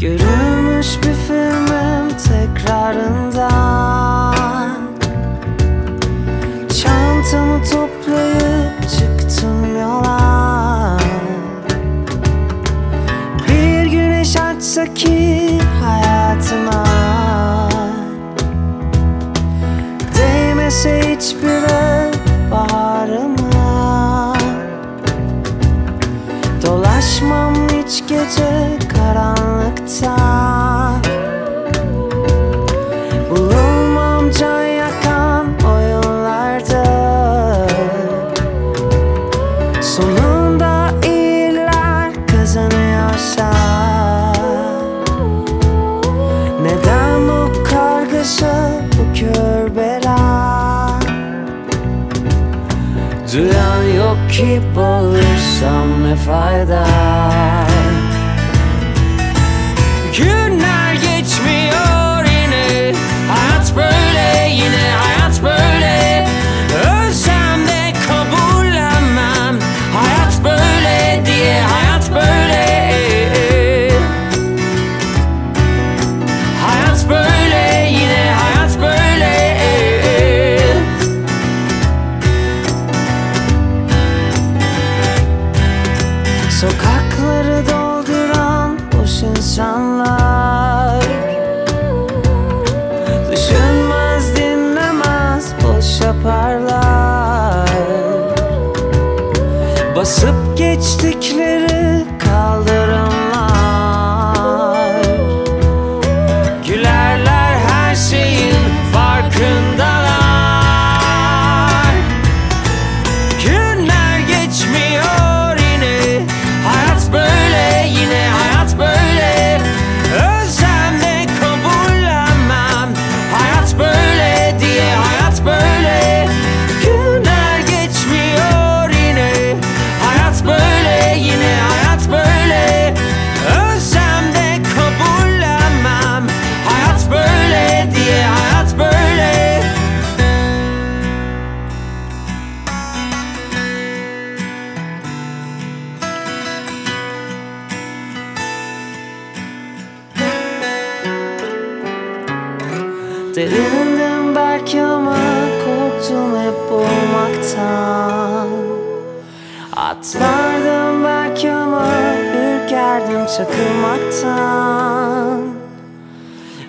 Görülmüş bir filmin tekrarından Çantamı toplayıp çıktım yola. Bir güneş açsa ki hayatıma. Değmese hiçbir baharıma. Dolaşmam hiç gece karanlıkta. Bulunmam can yakan oyunlarda Sonunda iyiler kazanıyorsa Neden bu kargaşa bu kör bela? Duyan yok ki bulursam ne fayda Basıp geçtikleri Derindim belki ama korktum hep olmaktan. Atlardım belki ama ürkerdim çakılmaktan.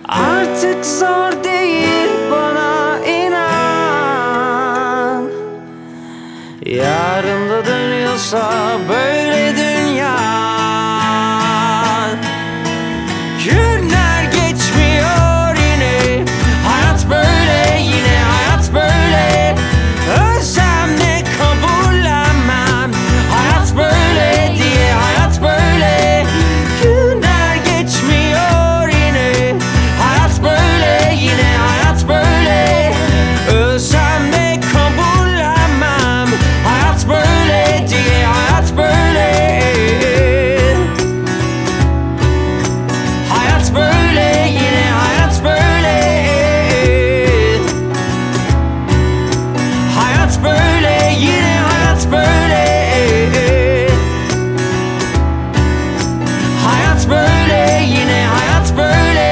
Artık zor değil bana inan. Yarın da dönüyorsa böyle yine hayat böyle.